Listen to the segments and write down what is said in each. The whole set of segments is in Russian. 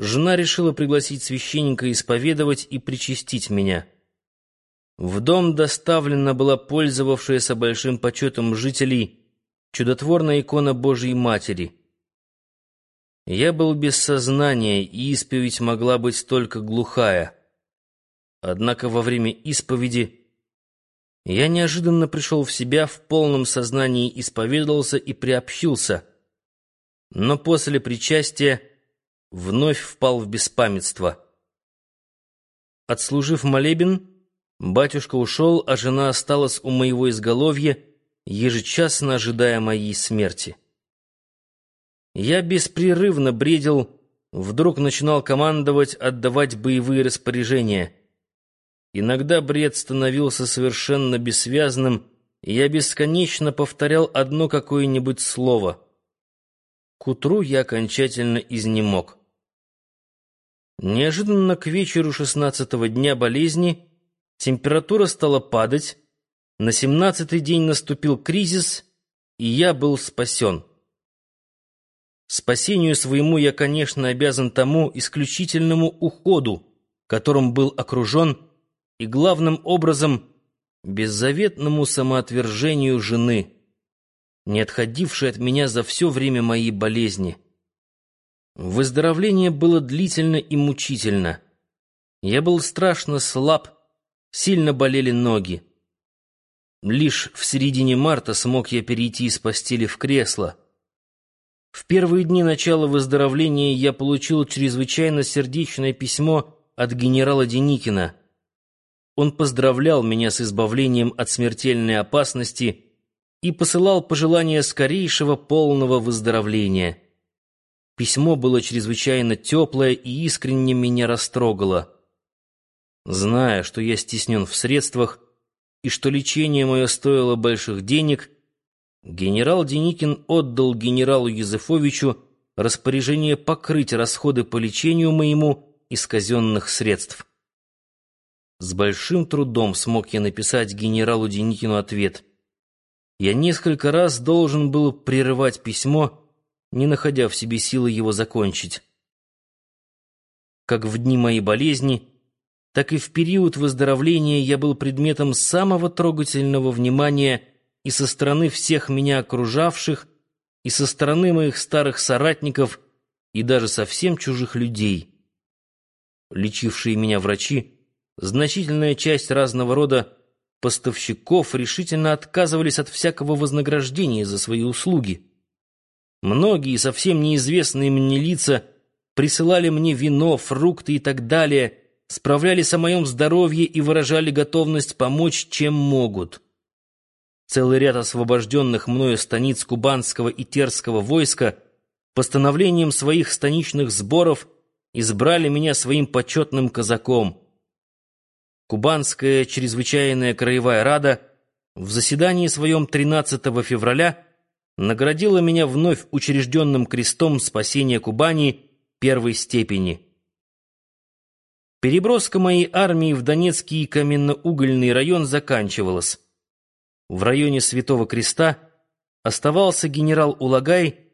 жена решила пригласить священника исповедовать и причастить меня. В дом доставлена была пользовавшаяся большим почетом жителей чудотворная икона Божьей Матери. Я был без сознания, и исповедь могла быть только глухая. Однако во время исповеди я неожиданно пришел в себя, в полном сознании исповедовался и приобщился, но после причастия вновь впал в беспамятство. Отслужив молебен, батюшка ушел, а жена осталась у моего изголовья, ежечасно ожидая моей смерти. Я беспрерывно бредил, вдруг начинал командовать, отдавать боевые распоряжения. Иногда бред становился совершенно бессвязным, и я бесконечно повторял одно какое-нибудь слово. К утру я окончательно изнемог. Неожиданно к вечеру шестнадцатого дня болезни температура стала падать, на семнадцатый день наступил кризис, и я был спасен. Спасению своему я, конечно, обязан тому исключительному уходу, которым был окружен, и главным образом беззаветному самоотвержению жены, не отходившей от меня за все время моей болезни. Выздоровление было длительно и мучительно. Я был страшно слаб, сильно болели ноги. Лишь в середине марта смог я перейти из постели в кресло. В первые дни начала выздоровления я получил чрезвычайно сердечное письмо от генерала Деникина. Он поздравлял меня с избавлением от смертельной опасности и посылал пожелания скорейшего полного выздоровления. Письмо было чрезвычайно теплое и искренне меня растрогало. Зная, что я стеснен в средствах и что лечение мое стоило больших денег, генерал Деникин отдал генералу Юзефовичу распоряжение покрыть расходы по лечению моему из казенных средств. С большим трудом смог я написать генералу Деникину ответ. Я несколько раз должен был прерывать письмо, не находя в себе силы его закончить. Как в дни моей болезни, так и в период выздоровления я был предметом самого трогательного внимания и со стороны всех меня окружавших, и со стороны моих старых соратников, и даже совсем чужих людей. Лечившие меня врачи, значительная часть разного рода поставщиков решительно отказывались от всякого вознаграждения за свои услуги. Многие совсем неизвестные мне лица присылали мне вино, фрукты и так далее, справлялись о моем здоровье и выражали готовность помочь, чем могут. Целый ряд освобожденных мною станиц кубанского и терского войска постановлением своих станичных сборов избрали меня своим почетным казаком. Кубанская чрезвычайная краевая рада в заседании своем 13 февраля наградила меня вновь учрежденным крестом спасения Кубани первой степени. Переброска моей армии в Донецкий каменноугольный район заканчивалась. В районе Святого Креста оставался генерал Улагай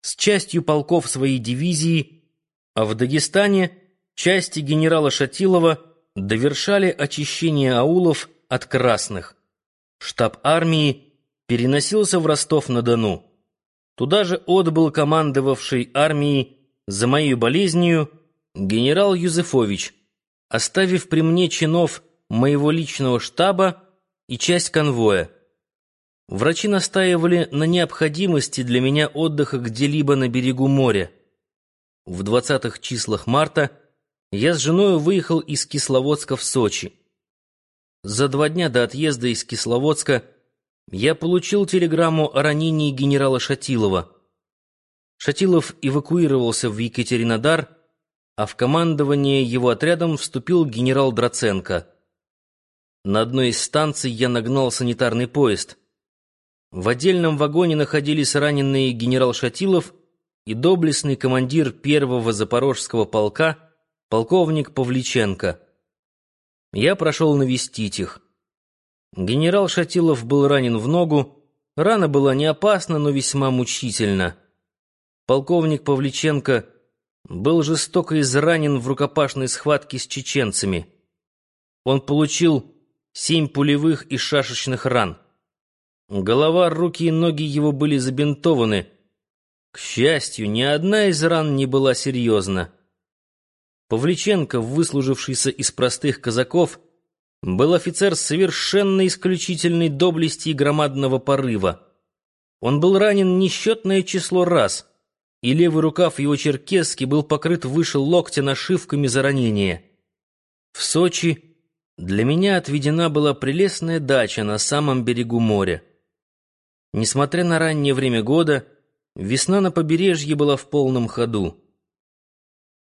с частью полков своей дивизии, а в Дагестане части генерала Шатилова довершали очищение аулов от красных. Штаб армии переносился в Ростов-на-Дону. Туда же отбыл командовавший армией за моей болезнью генерал Юзефович, оставив при мне чинов моего личного штаба и часть конвоя. Врачи настаивали на необходимости для меня отдыха где-либо на берегу моря. В двадцатых числах марта я с женой выехал из Кисловодска в Сочи. За два дня до отъезда из Кисловодска я получил телеграмму о ранении генерала Шатилова. Шатилов эвакуировался в Екатеринодар, а в командование его отрядом вступил генерал Драценко. На одной из станций я нагнал санитарный поезд. В отдельном вагоне находились раненые генерал Шатилов и доблестный командир первого запорожского полка полковник Павличенко. Я прошел навестить их. Генерал Шатилов был ранен в ногу. Рана была не опасна, но весьма мучительна. Полковник Павличенко был жестоко изранен в рукопашной схватке с чеченцами. Он получил семь пулевых и шашечных ран. Голова, руки и ноги его были забинтованы. К счастью, ни одна из ран не была серьезна. Павличенко, выслужившийся из простых казаков, был офицер совершенно исключительной доблести и громадного порыва. Он был ранен несчетное число раз, и левый рукав его черкесски был покрыт выше локтя нашивками за ранение. В Сочи для меня отведена была прелестная дача на самом берегу моря. Несмотря на раннее время года, весна на побережье была в полном ходу.